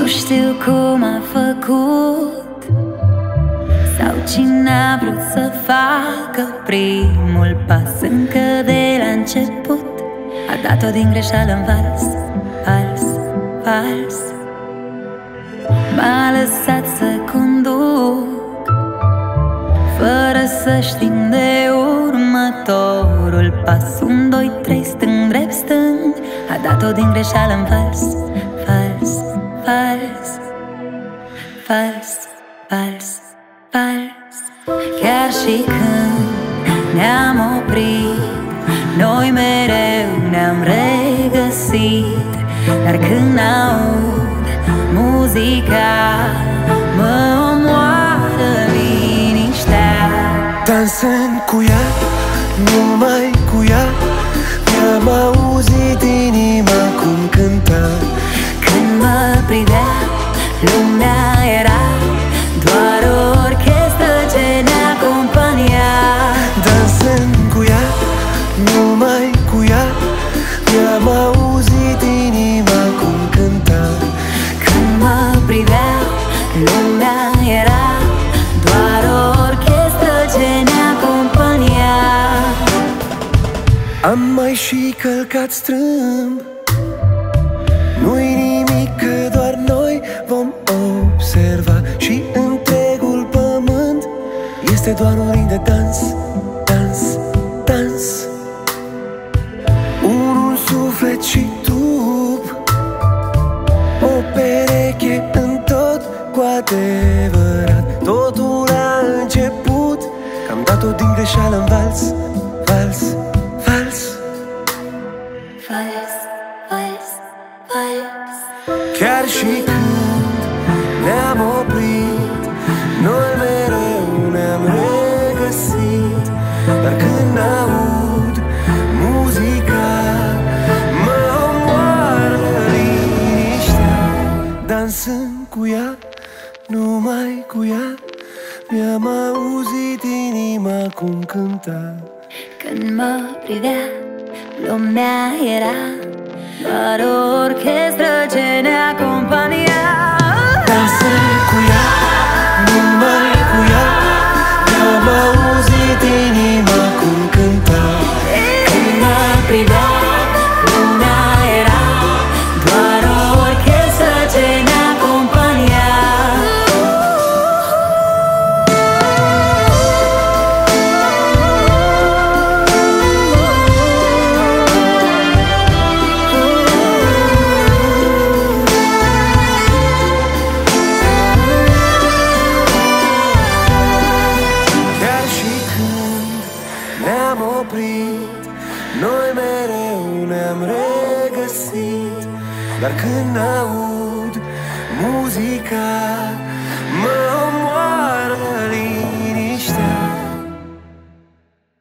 Nu știu cum a făcut Sau cine a vrut să facă primul pas. Încă de la început A dat-o din greșeală în vals Vals, vals. M-a lăsat să conduc Fără să știm de următorul pas. Un, doi, trei, stâng, drept, stâng A dat-o din greșeală în vals Vals, vals Vals, vals, vals. Chiar și când ne-am oprit Noi mereu ne-am regăsit. Dar când aud muzica Mă omoară liniștea. Dansând cu ea, numai cu ea Mi-am auzit inima cum cânta Când mă privea, lumea era Doar o orchestră ce ne acompania. Dansând cu ea, numai cu ea Mi-am auzit inima cum cânta. Când mă privea, lumea era Doar o orchestră ce ne acompania. Am mai și călcat strâmb este doar un ring de dans Dans, dans. Unul suflet și trup O pereche în tot cu adevărat. Totul a început Că am dat-o din greșeală în vals Vals, vals. Vals, vals, vals. Chiar și când ne-am oprit Dar când aud muzica Mă omoară liniștea. Dansând cu ea, numai cu ea Mi-am auzit inima cum cânta. Când mă privea, lumea era Doar o orchestră Noi mereu ne-am regăsit Dar când aud muzica Mă omoară liniștea